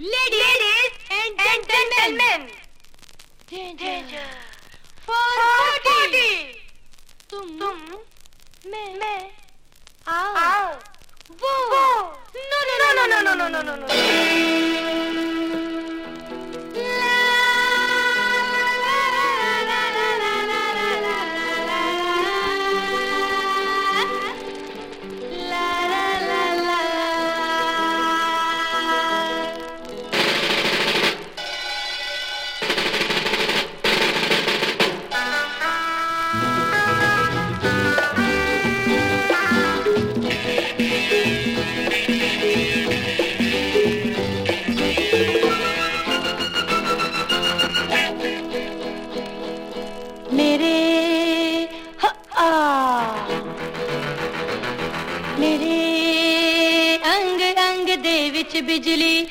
Ladies and gentlemen, danger for forty. तुम मैं मैं आओ वो no no no no no no no no no ਮੇਰੇ ਅੰਗ ਅੰਗ ਦੇ ਵਿੱਚ ਬਿਜਲੀ